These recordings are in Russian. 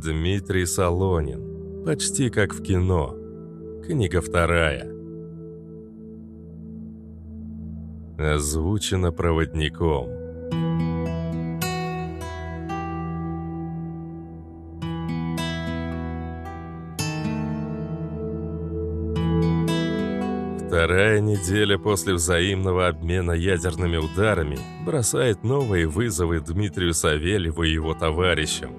Дмитрий Солонин. Почти как в кино. Книга вторая. Озвучено проводником. Вторая неделя после взаимного обмена ядерными ударами бросает новые вызовы Дмитрию Савельеву и его товарищам.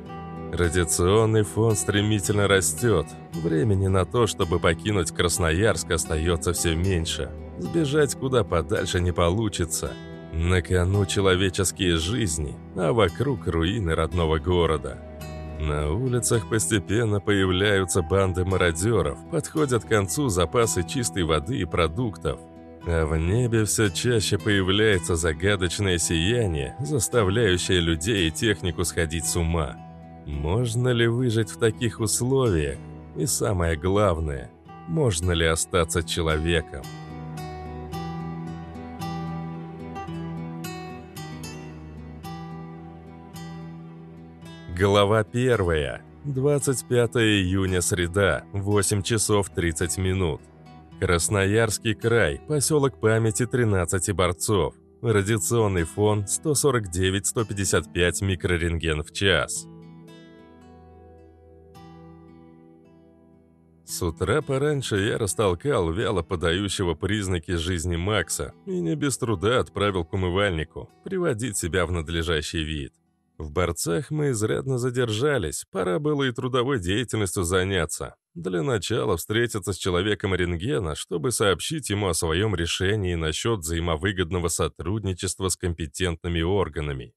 Радиационный фон стремительно растет. Времени на то, чтобы покинуть Красноярск, остается все меньше. Сбежать куда подальше не получится. На кону человеческие жизни, а вокруг руины родного города. На улицах постепенно появляются банды мародеров, подходят к концу запасы чистой воды и продуктов. А в небе все чаще появляется загадочное сияние, заставляющее людей и технику сходить с ума. Можно ли выжить в таких условиях? И самое главное, можно ли остаться человеком? Глава 1. 25 июня, среда, 8 часов 30 минут. Красноярский край, поселок памяти 13 борцов. Радиационный фон 149-155 микрорентген в час. С утра пораньше я растолкал вяло подающего признаки жизни Макса и не без труда отправил к умывальнику, приводить себя в надлежащий вид. В борцах мы изрядно задержались, пора было и трудовой деятельностью заняться. Для начала встретиться с человеком рентгена, чтобы сообщить ему о своем решении насчет взаимовыгодного сотрудничества с компетентными органами.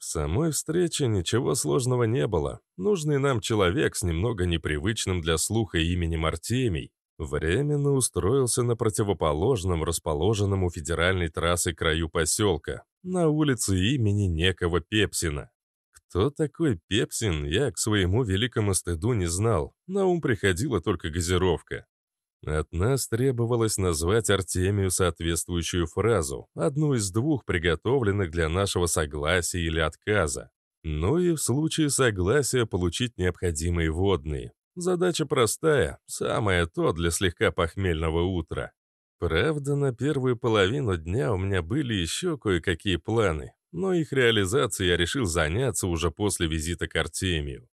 В самой встрече ничего сложного не было. Нужный нам человек с немного непривычным для слуха именем Артемий временно устроился на противоположном, расположенном у федеральной трассы краю поселка, на улице имени некого Пепсина. Кто такой Пепсин, я к своему великому стыду не знал. На ум приходила только газировка. От нас требовалось назвать Артемию соответствующую фразу, одну из двух приготовленных для нашего согласия или отказа. Ну и в случае согласия получить необходимые водные. Задача простая, самое то для слегка похмельного утра. Правда, на первую половину дня у меня были еще кое-какие планы, но их реализацией я решил заняться уже после визита к Артемию.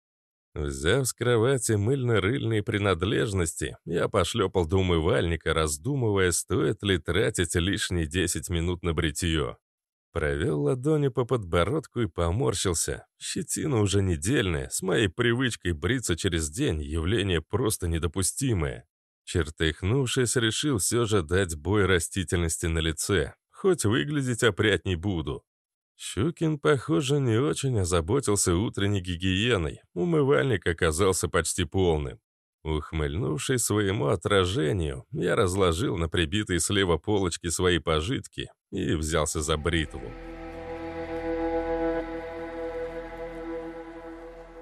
Взяв с кровати мыльно-рыльные принадлежности, я пошлепал до умывальника, раздумывая, стоит ли тратить лишние 10 минут на бритье. Провел ладони по подбородку и поморщился. Щетина уже недельная, с моей привычкой бриться через день явление просто недопустимое. Чертыхнувшись, решил все же дать бой растительности на лице. Хоть выглядеть опрятней буду. Щукин, похоже, не очень озаботился утренней гигиеной. Умывальник оказался почти полным. Ухмыльнувшись своему отражению, я разложил на прибитой слева полочке свои пожитки и взялся за бритву.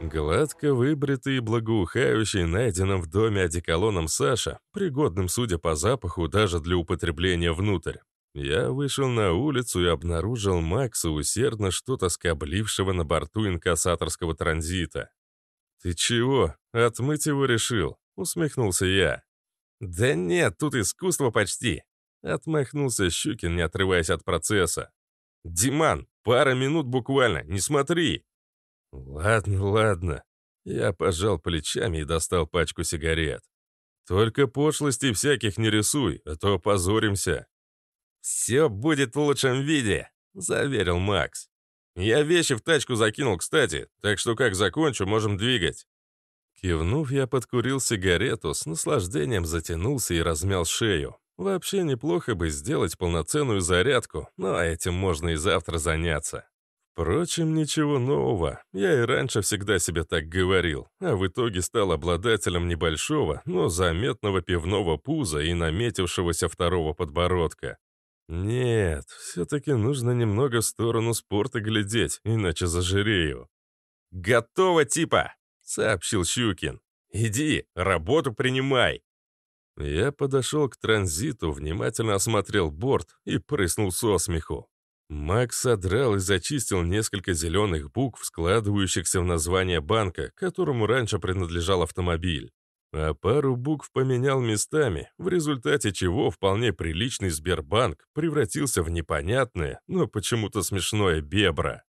Гладко выбритый и благоухающий найденным в доме одеколоном Саша, пригодным, судя по запаху, даже для употребления внутрь, я вышел на улицу и обнаружил Макса, усердно что-то скоблившего на борту инкассаторского транзита. «Ты чего? Отмыть его решил?» — усмехнулся я. «Да нет, тут искусство почти!» — отмахнулся Щукин, не отрываясь от процесса. «Диман, пара минут буквально, не смотри!» «Ладно, ладно». Я пожал плечами и достал пачку сигарет. «Только пошлостей всяких не рисуй, а то опозоримся». «Все будет в лучшем виде», — заверил Макс. «Я вещи в тачку закинул, кстати, так что как закончу, можем двигать». Кивнув, я подкурил сигарету, с наслаждением затянулся и размял шею. Вообще неплохо бы сделать полноценную зарядку, но этим можно и завтра заняться. Впрочем, ничего нового. Я и раньше всегда себе так говорил, а в итоге стал обладателем небольшого, но заметного пивного пуза и наметившегося второго подбородка. Нет, все-таки нужно немного в сторону спорта глядеть, иначе зажирею. «Готово, типа!» — сообщил Щукин. «Иди, работу принимай!» Я подошел к транзиту, внимательно осмотрел борт и прыснул со смеху. Макс содрал и зачистил несколько зеленых букв, складывающихся в название банка, которому раньше принадлежал автомобиль. А пару букв поменял местами, в результате чего вполне приличный Сбербанк превратился в непонятное, но почему-то смешное бебра.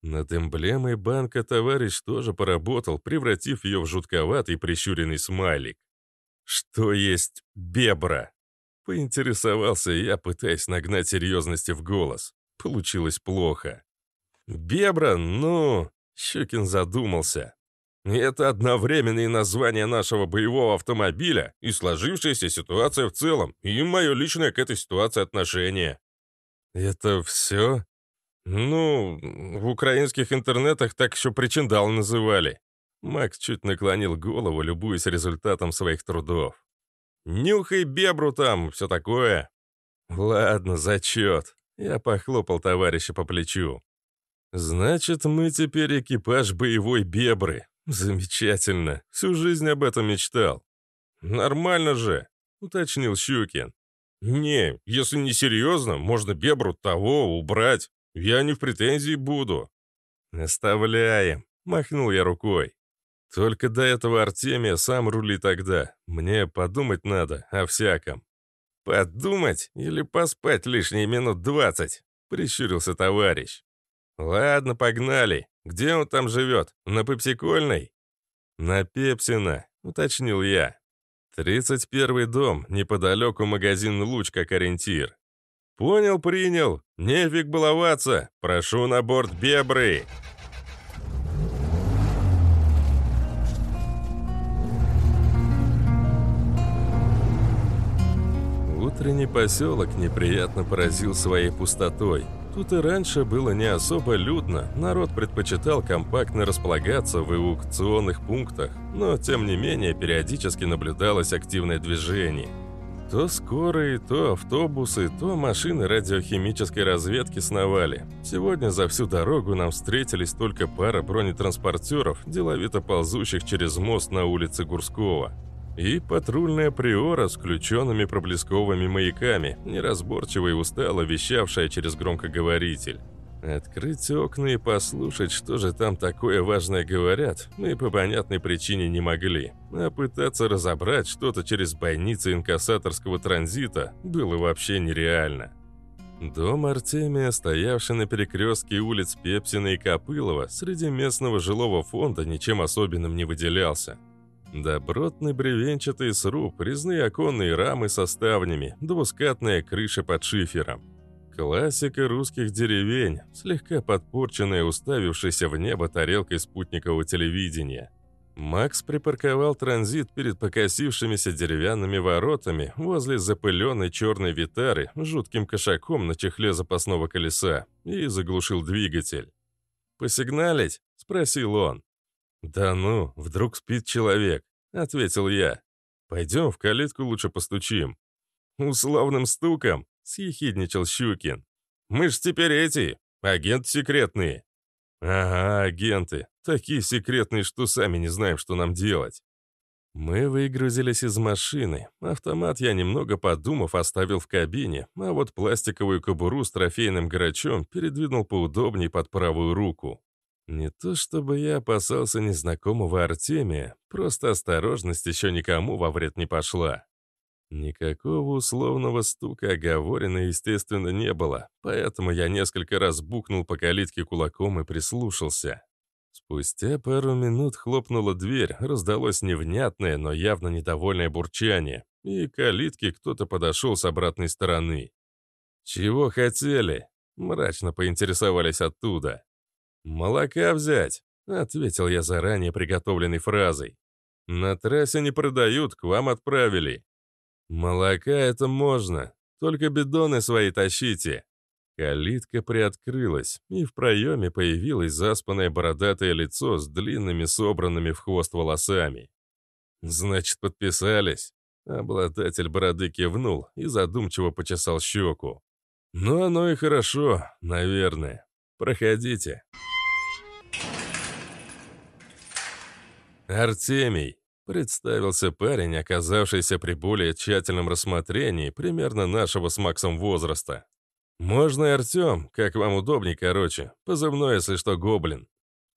Над эмблемой банка товарищ тоже поработал, превратив ее в жутковатый прищуренный смайлик. «Что есть бебра?» Поинтересовался я, пытаясь нагнать серьезности в голос. Получилось плохо. «Бебра? Ну...» Щукин задумался. «Это одновременные названия нашего боевого автомобиля и сложившаяся ситуация в целом, и мое личное к этой ситуации отношение». «Это все?» «Ну, в украинских интернетах так еще причиндал называли». Макс чуть наклонил голову, любуясь результатом своих трудов. «Нюхай бебру там, все такое». «Ладно, зачет». Я похлопал товарища по плечу. «Значит, мы теперь экипаж боевой бебры. Замечательно. Всю жизнь об этом мечтал». «Нормально же», — уточнил Щукин. «Не, если не серьезно, можно бебру того убрать. Я не в претензии буду». «Оставляем», — махнул я рукой. «Только до этого Артемия сам рули тогда. Мне подумать надо о всяком». «Подумать или поспать лишние минут двадцать?» — прищурился товарищ. «Ладно, погнали. Где он там живет? На Пепсикольной?» «На Пепсина», — уточнил я. «Тридцать первый дом, неподалеку магазин «Луч» как ориентир». «Понял, принял. Нефиг баловаться. Прошу на борт Бебры». Утренний поселок неприятно поразил своей пустотой. Тут и раньше было не особо людно, народ предпочитал компактно располагаться в эвакуационных пунктах, но тем не менее периодически наблюдалось активное движение. То скорые, то автобусы, то машины радиохимической разведки сновали. Сегодня за всю дорогу нам встретились только пара бронетранспортеров, деловито ползущих через мост на улице Гурского и патрульная приора с включенными проблесковыми маяками, неразборчиво и устало вещавшая через громкоговоритель. Открыть окна и послушать, что же там такое важное говорят, мы по понятной причине не могли. А пытаться разобрать что-то через бойницы инкассаторского транзита было вообще нереально. Дом Артемия, стоявший на перекрестке улиц Пепсина и Копылова, среди местного жилого фонда ничем особенным не выделялся. Добротный бревенчатый сруб, резные оконные рамы со ставнями, двускатная крыша под шифером. Классика русских деревень, слегка подпорченная уставившейся в небо тарелкой спутникового телевидения. Макс припарковал транзит перед покосившимися деревянными воротами возле запыленной черной витары с жутким кошаком на чехле запасного колеса и заглушил двигатель. «Посигналить?» – спросил он. «Да ну, вдруг спит человек», — ответил я. «Пойдем в калитку лучше постучим». «Условным стуком», — съехидничал Щукин. «Мы ж теперь эти, агенты секретные». «Ага, агенты. Такие секретные, что сами не знаем, что нам делать». Мы выгрузились из машины. Автомат я, немного подумав, оставил в кабине, а вот пластиковую кобуру с трофейным грачом передвинул поудобнее под правую руку. Не то чтобы я опасался незнакомого Артемия, просто осторожность еще никому во вред не пошла. Никакого условного стука оговорено, естественно, не было, поэтому я несколько раз бухнул по калитке кулаком и прислушался. Спустя пару минут хлопнула дверь, раздалось невнятное, но явно недовольное бурчание, и к калитке кто-то подошел с обратной стороны. «Чего хотели?» — мрачно поинтересовались оттуда. «Молока взять», — ответил я заранее приготовленной фразой. «На трассе не продают, к вам отправили». «Молока это можно, только бидоны свои тащите». Калитка приоткрылась, и в проеме появилось заспанное бородатое лицо с длинными собранными в хвост волосами. «Значит, подписались?» Обладатель бороды кивнул и задумчиво почесал щеку. «Ну, оно и хорошо, наверное. Проходите». «Артемий», — представился парень, оказавшийся при более тщательном рассмотрении примерно нашего с Максом возраста. «Можно и Артем, как вам удобней, короче. Позывной, если что, гоблин».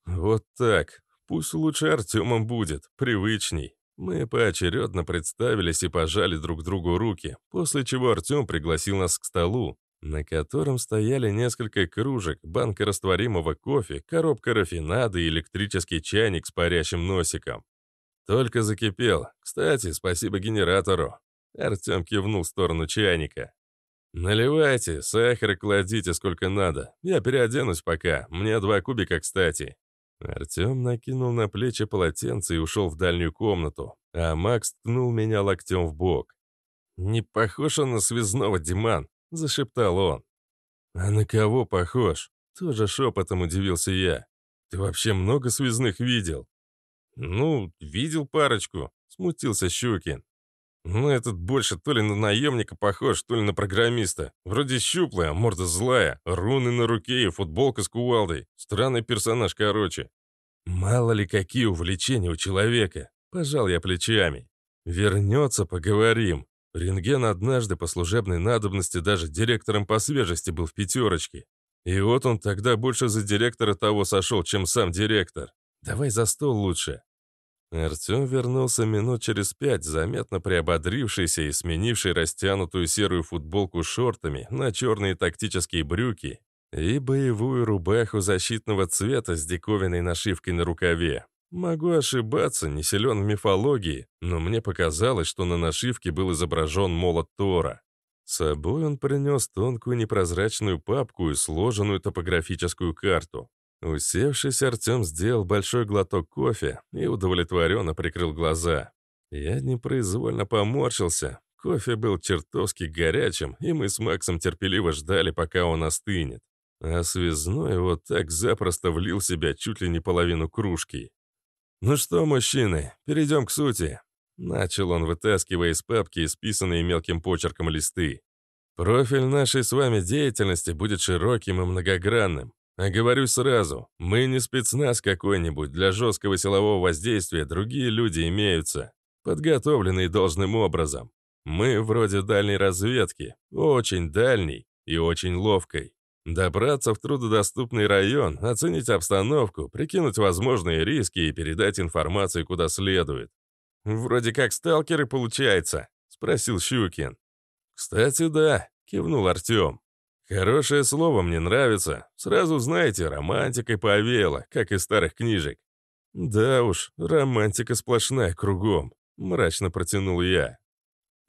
«Вот так. Пусть лучше Артемом будет, привычней». Мы поочередно представились и пожали друг другу руки, после чего Артем пригласил нас к столу, на котором стояли несколько кружек, банка растворимого кофе, коробка рафинады и электрический чайник с парящим носиком. Только закипел. Кстати, спасибо генератору. Артем кивнул в сторону чайника. «Наливайте, сахар кладите сколько надо. Я переоденусь пока, мне два кубика, кстати». Артем накинул на плечи полотенце и ушел в дальнюю комнату, а Макс ткнул меня локтем в бок. «Не похож он на связного, Диман», — зашептал он. «А на кого похож?» — тоже шепотом удивился я. «Ты вообще много связных видел?» «Ну, видел парочку», — смутился Щукин. «Ну, этот больше то ли на наемника похож, то ли на программиста. Вроде щуплый, а морда злая, руны на руке и футболка с кувалдой. Странный персонаж, короче». «Мало ли какие увлечения у человека», — пожал я плечами. «Вернется, поговорим. Рентген однажды по служебной надобности даже директором по свежести был в пятерочке. И вот он тогда больше за директора того сошел, чем сам директор. Давай за стол лучше». Артем вернулся минут через пять, заметно приободрившийся и сменивший растянутую серую футболку шортами на черные тактические брюки и боевую рубаху защитного цвета с диковинной нашивкой на рукаве. Могу ошибаться, не силен в мифологии, но мне показалось, что на нашивке был изображен молот Тора. С собой он принес тонкую непрозрачную папку и сложенную топографическую карту. Усевшись, Артем сделал большой глоток кофе и удовлетворенно прикрыл глаза. Я непроизвольно поморщился. Кофе был чертовски горячим, и мы с Максом терпеливо ждали, пока он остынет. А связной вот так запросто влил в себя чуть ли не половину кружки. «Ну что, мужчины, перейдем к сути», — начал он, вытаскивая из папки исписанные мелким почерком листы. «Профиль нашей с вами деятельности будет широким и многогранным. А говорю сразу, мы не спецназ какой-нибудь, для жесткого силового воздействия другие люди имеются, подготовленные должным образом. Мы вроде дальней разведки, очень дальней и очень ловкой. Добраться в трудодоступный район, оценить обстановку, прикинуть возможные риски и передать информацию куда следует. «Вроде как сталкеры, получается?» — спросил Щукин. «Кстати, да», — кивнул Артем. «Хорошее слово мне нравится. Сразу, знаете, романтикой повеяло, как из старых книжек». «Да уж, романтика сплошная кругом», — мрачно протянул я.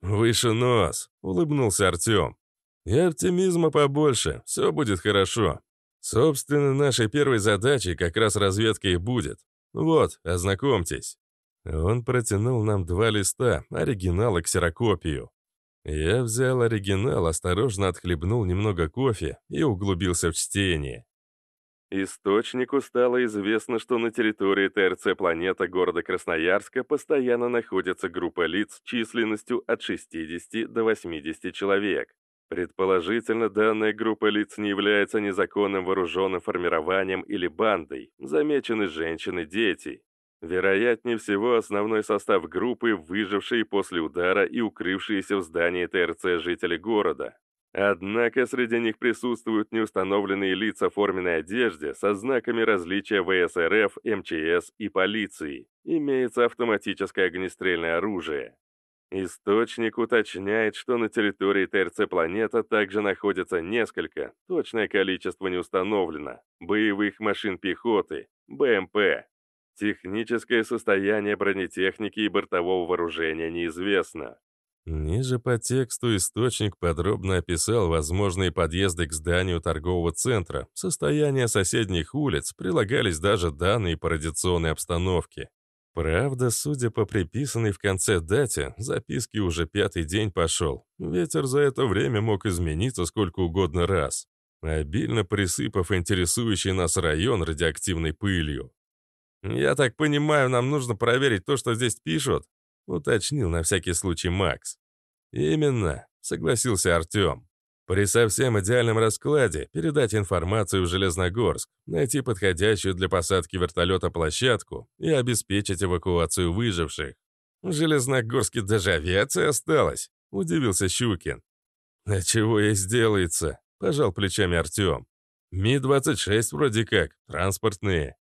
«Выше нос», — улыбнулся Артем. И оптимизма побольше, все будет хорошо. Собственно, нашей первой задачей как раз разведка и будет. Вот, ознакомьтесь. Он протянул нам два листа, оригинал и ксерокопию. Я взял оригинал, осторожно отхлебнул немного кофе и углубился в чтение. Источнику стало известно, что на территории ТРЦ «Планета» города Красноярска постоянно находится группа лиц численностью от 60 до 80 человек. Предположительно, данная группа лиц не является незаконным вооруженным формированием или бандой. Замечены женщины, дети. Вероятнее всего, основной состав группы – выжившие после удара и укрывшиеся в здании ТРЦ жители города. Однако среди них присутствуют неустановленные лица в форменной одежде со знаками различия ВСРФ, МЧС и полиции. Имеется автоматическое огнестрельное оружие. Источник уточняет, что на территории ТРЦ «Планета» также находится несколько, точное количество не установлено, боевых машин пехоты, БМП. Техническое состояние бронетехники и бортового вооружения неизвестно. Ниже по тексту источник подробно описал возможные подъезды к зданию торгового центра, состояние соседних улиц, прилагались даже данные по радиационной обстановке. Правда, судя по приписанной в конце дате, записки уже пятый день пошел. Ветер за это время мог измениться сколько угодно раз, обильно присыпав интересующий нас район радиоактивной пылью. «Я так понимаю, нам нужно проверить то, что здесь пишут?» — уточнил на всякий случай Макс. «Именно», — согласился Артем. При совсем идеальном раскладе передать информацию в Железногорск, найти подходящую для посадки вертолета площадку и обеспечить эвакуацию выживших. В Железногорске даже авиация осталась, удивился Щукин. «А чего ей сделается?» — пожал плечами Артем. Ми-26 вроде как, транспортные.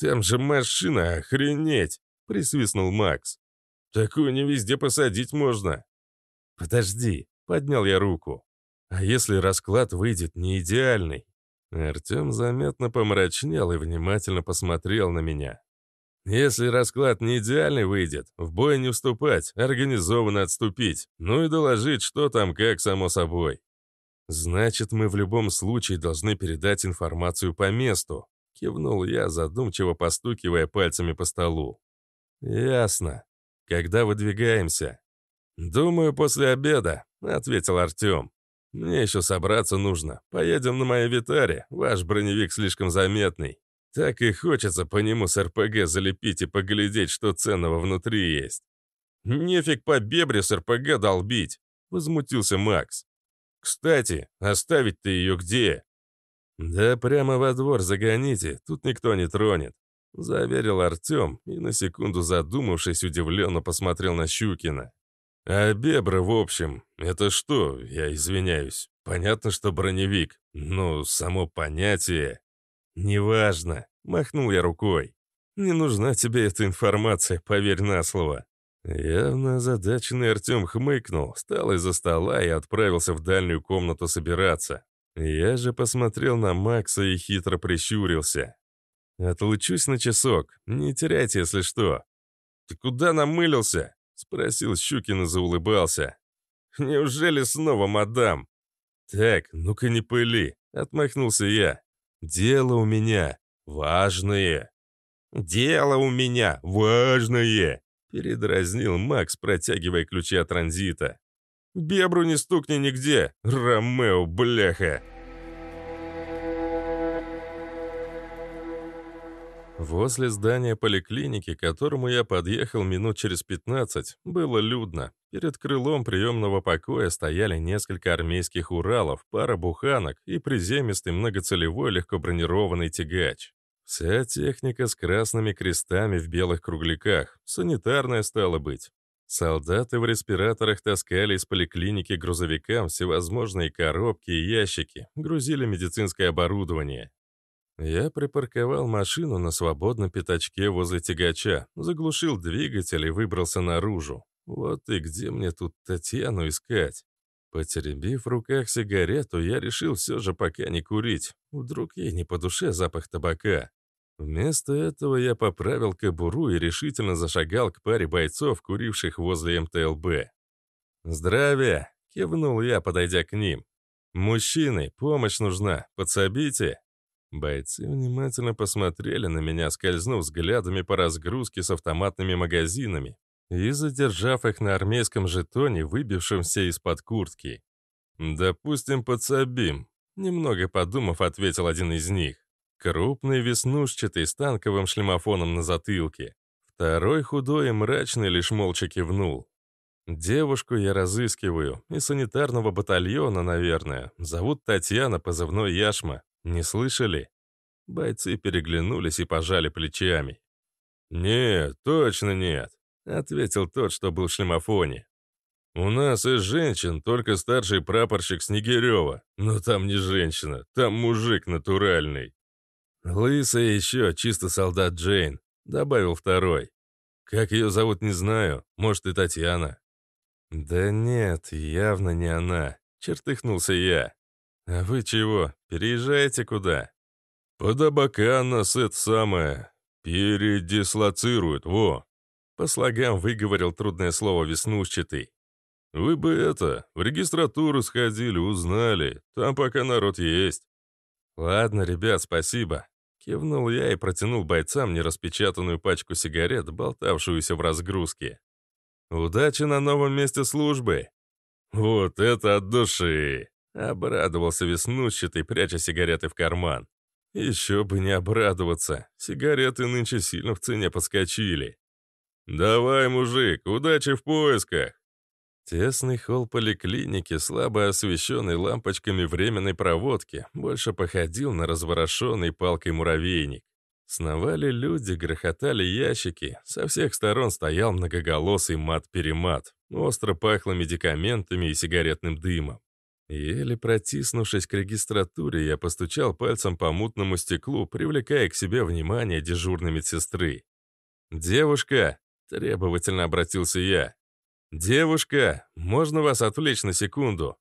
Там же машина, охренеть, присвистнул Макс. Такую не везде посадить можно. Подожди, поднял я руку. А если расклад выйдет не идеальный? Артем заметно помрачнел и внимательно посмотрел на меня. Если расклад не идеальный выйдет, в бой не вступать, организованно отступить, ну и доложить, что там как, само собой. Значит, мы в любом случае должны передать информацию по месту, кивнул я, задумчиво постукивая пальцами по столу. Ясно. Когда выдвигаемся? Думаю, после обеда, ответил Артем. Мне еще собраться нужно. Поедем на моей Витаре, ваш броневик слишком заметный. Так и хочется по нему с РПГ залепить и поглядеть, что ценного внутри есть. «Нефиг по бебре с РПГ долбить!» — возмутился Макс. «Кстати, оставить ты ее где?» «Да прямо во двор загоните, тут никто не тронет», — заверил Артем и, на секунду задумавшись, удивленно посмотрел на Щукина. «А бебра, в общем, это что, я извиняюсь, понятно, что броневик, но само понятие...» «Неважно», — махнул я рукой. «Не нужна тебе эта информация, поверь на слово». Явно озадаченный Артем хмыкнул, встал из-за стола и отправился в дальнюю комнату собираться. Я же посмотрел на Макса и хитро прищурился. «Отлучусь на часок, не теряйте, если что». «Ты куда намылился?» — спросил Щукин и заулыбался. «Неужели снова мадам?» «Так, ну-ка не пыли», — отмахнулся я. Дело у меня важное. Дело у меня важное, передразнил Макс, протягивая ключи от транзита. Бебру не стукни нигде, Ромео, бляха. Возле здания поликлиники, к которому я подъехал минут через 15, было людно. Перед крылом приемного покоя стояли несколько армейских Уралов, пара буханок и приземистый многоцелевой легкобронированный тягач. Вся техника с красными крестами в белых кругляках, санитарная стала быть. Солдаты в респираторах таскали из поликлиники грузовикам всевозможные коробки и ящики, грузили медицинское оборудование. Я припарковал машину на свободном пятачке возле тягача, заглушил двигатель и выбрался наружу. Вот и где мне тут Татьяну искать? Потеребив в руках сигарету, я решил все же пока не курить. Вдруг ей не по душе запах табака. Вместо этого я поправил кобуру и решительно зашагал к паре бойцов, куривших возле МТЛБ. «Здравия!» — кивнул я, подойдя к ним. «Мужчины, помощь нужна, подсобите!» Бойцы внимательно посмотрели на меня, скользнув взглядами по разгрузке с автоматными магазинами и задержав их на армейском жетоне, выбившемся из-под куртки. «Допустим, подсобим», — немного подумав, ответил один из них. Крупный, веснушчатый, с танковым шлемофоном на затылке. Второй худой и мрачный лишь молча кивнул. Девушку я разыскиваю, из санитарного батальона, наверное. Зовут Татьяна, позывной Яшма. Не слышали?» Бойцы переглянулись и пожали плечами. «Нет, точно нет», — ответил тот, что был в шлемофоне. «У нас из женщин только старший прапорщик Снегирева, но там не женщина, там мужик натуральный». «Лысая еще, чисто солдат Джейн», — добавил второй. «Как ее зовут, не знаю, может и Татьяна». «Да нет, явно не она», — чертыхнулся я. «А вы чего, переезжаете куда?» «Под Абака нас это самое передислоцируют, во!» По слогам выговорил трудное слово веснушчатый. «Вы бы это, в регистратуру сходили, узнали. Там пока народ есть». «Ладно, ребят, спасибо». Кивнул я и протянул бойцам нераспечатанную пачку сигарет, болтавшуюся в разгрузке. «Удачи на новом месте службы!» «Вот это от души!» Обрадовался веснущатый, пряча сигареты в карман. Еще бы не обрадоваться. Сигареты нынче сильно в цене подскочили. «Давай, мужик, удачи в поисках!» Тесный холл поликлиники, слабо освещенный лампочками временной проводки, больше походил на разворошенный палкой муравейник. Сновали люди, грохотали ящики, со всех сторон стоял многоголосый мат-перемат, остро пахло медикаментами и сигаретным дымом. Еле протиснувшись к регистратуре, я постучал пальцем по мутному стеклу, привлекая к себе внимание дежурной медсестры. «Девушка!» — требовательно обратился я. «Девушка, можно вас отвлечь на секунду?»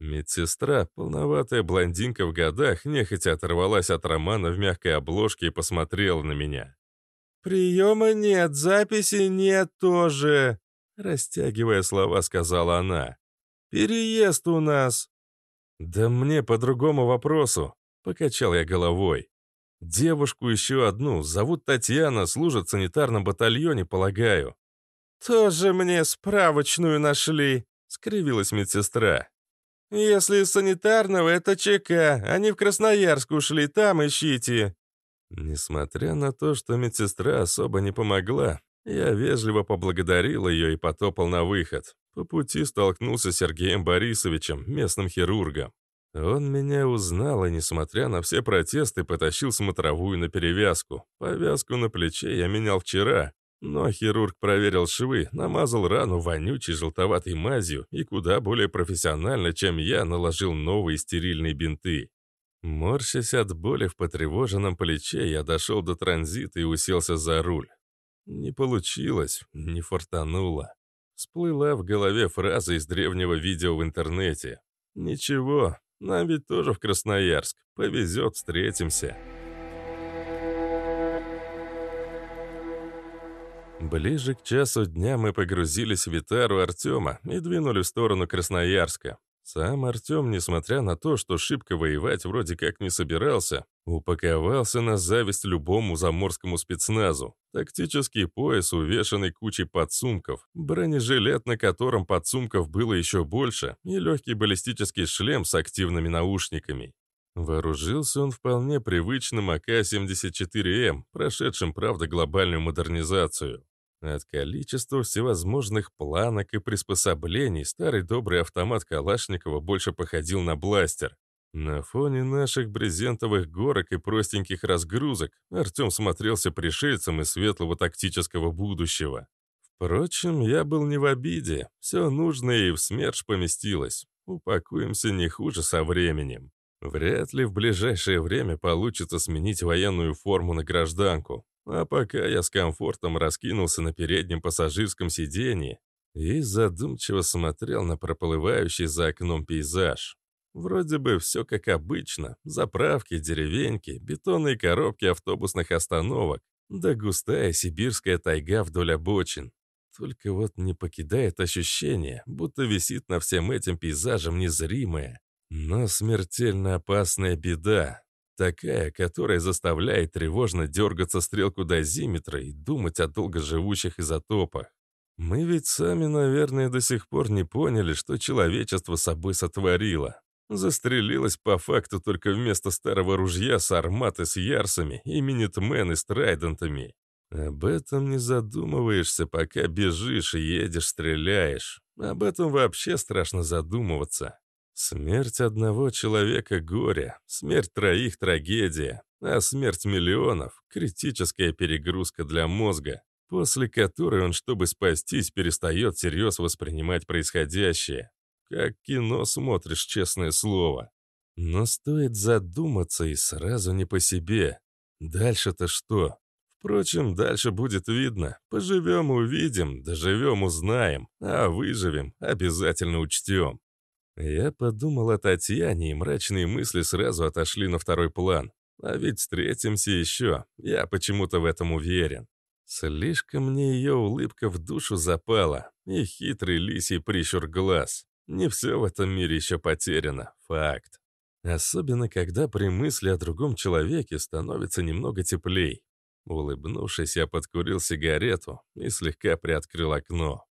Медсестра, полноватая блондинка в годах, нехотя оторвалась от романа в мягкой обложке и посмотрела на меня. «Приема нет, записи нет тоже», — растягивая слова, сказала она. «Переезд у нас». «Да мне по другому вопросу», — покачал я головой. «Девушку еще одну, зовут Татьяна, служит в санитарном батальоне, полагаю». «Тоже мне справочную нашли», — скривилась медсестра. «Если из санитарного, это ЧК. Они в Красноярск ушли, там ищите». Несмотря на то, что медсестра особо не помогла, я вежливо поблагодарил ее и потопал на выход. По пути столкнулся с Сергеем Борисовичем, местным хирургом. Он меня узнал и, несмотря на все протесты, потащил смотровую на перевязку. Повязку на плече я менял вчера, но хирург проверил швы, намазал рану вонючей желтоватой мазью и куда более профессионально, чем я, наложил новые стерильные бинты. Морщась от боли в потревоженном плече, я дошел до транзита и уселся за руль. Не получилось, не фортануло. Всплыла в голове фраза из древнего видео в интернете. «Ничего, нам ведь тоже в Красноярск. Повезет, встретимся». Ближе к часу дня мы погрузились в Витару Артема и двинули в сторону Красноярска. Сам Артем, несмотря на то, что шибко воевать вроде как не собирался, упаковался на зависть любому заморскому спецназу. Тактический пояс, увешанный кучей подсумков, бронежилет, на котором подсумков было еще больше, и легкий баллистический шлем с активными наушниками. Вооружился он вполне привычным АК-74М, прошедшим, правда, глобальную модернизацию. От количества всевозможных планок и приспособлений старый добрый автомат Калашникова больше походил на бластер. На фоне наших брезентовых горок и простеньких разгрузок Артем смотрелся пришельцем из светлого тактического будущего. Впрочем, я был не в обиде. Все нужное и в СМЕРШ поместилось. Упакуемся не хуже со временем. Вряд ли в ближайшее время получится сменить военную форму на гражданку. А пока я с комфортом раскинулся на переднем пассажирском сиденье и задумчиво смотрел на проплывающий за окном пейзаж. Вроде бы все как обычно. Заправки, деревеньки, бетонные коробки автобусных остановок, да густая сибирская тайга вдоль обочин. Только вот не покидает ощущение, будто висит на всем этим пейзажем незримая, но смертельно опасная беда, Такая, которая заставляет тревожно дергаться стрелку дозиметра и думать о долгоживущих изотопах. Мы ведь сами, наверное, до сих пор не поняли, что человечество собой сотворило. Застрелилось по факту только вместо старого ружья с арматы с ярсами и минитмены с трайдентами. Об этом не задумываешься, пока бежишь и едешь, стреляешь. Об этом вообще страшно задумываться. Смерть одного человека — горе, смерть троих — трагедия, а смерть миллионов — критическая перегрузка для мозга, после которой он, чтобы спастись, перестает всерьез воспринимать происходящее. Как кино смотришь, честное слово. Но стоит задуматься и сразу не по себе. Дальше-то что? Впрочем, дальше будет видно. Поживем — увидим, доживем — узнаем, а выживем — обязательно учтем. Я подумал о Татьяне, и мрачные мысли сразу отошли на второй план. А ведь встретимся еще, я почему-то в этом уверен. Слишком мне ее улыбка в душу запала, и хитрый лисий прищур глаз. Не все в этом мире еще потеряно, факт. Особенно, когда при мысли о другом человеке становится немного теплей. Улыбнувшись, я подкурил сигарету и слегка приоткрыл окно.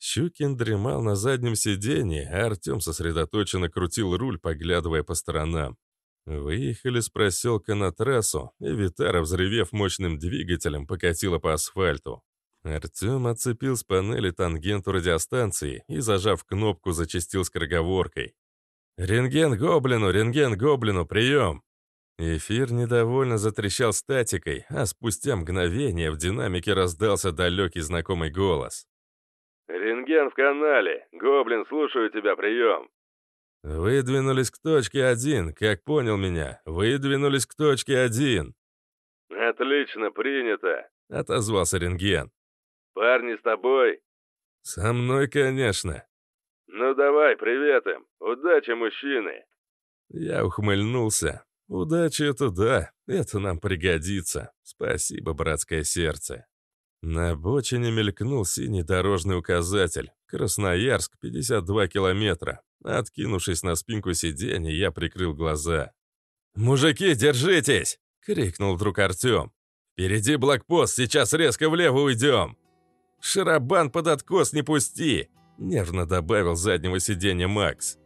Щукин дремал на заднем сиденье, а Артем сосредоточенно крутил руль, поглядывая по сторонам. Выехали с проселка на трассу, и Витара, взрывев мощным двигателем, покатила по асфальту. Артем отцепил с панели тангенту радиостанции и, зажав кнопку, зачастил скороговоркой. «Рентген Гоблину! Рентген Гоблину! Прием!» Эфир недовольно затрещал статикой, а спустя мгновение в динамике раздался далекий знакомый голос. «Рентген в канале. Гоблин, слушаю тебя, прием». «Выдвинулись к точке один, как понял меня. Выдвинулись к точке один». «Отлично, принято», — отозвался рентген. «Парни с тобой?» «Со мной, конечно». «Ну давай, привет им. Удачи, мужчины!» Я ухмыльнулся. «Удачи — это да, это нам пригодится. Спасибо, братское сердце». На обочине мелькнул синий дорожный указатель. Красноярск, 52 километра. Откинувшись на спинку сиденья, я прикрыл глаза. «Мужики, держитесь!» — крикнул вдруг Артем. «Впереди блокпост, сейчас резко влево уйдем!» «Шарабан под откос не пусти!» — нервно добавил заднего сиденья Макс.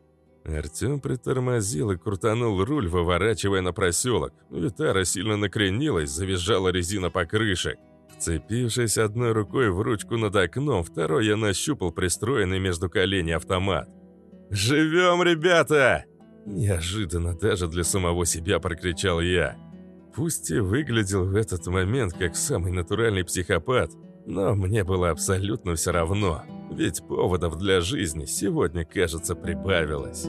Артем притормозил и крутанул руль, выворачивая на проселок. Витара сильно накренилась, завизжала резина покрышек. Вцепившись одной рукой в ручку над окном, второй я нащупал пристроенный между коленей автомат. «Живем, ребята!» Неожиданно даже для самого себя прокричал я. Пусть и выглядел в этот момент как самый натуральный психопат, но мне было абсолютно все равно, ведь поводов для жизни сегодня, кажется, прибавилось.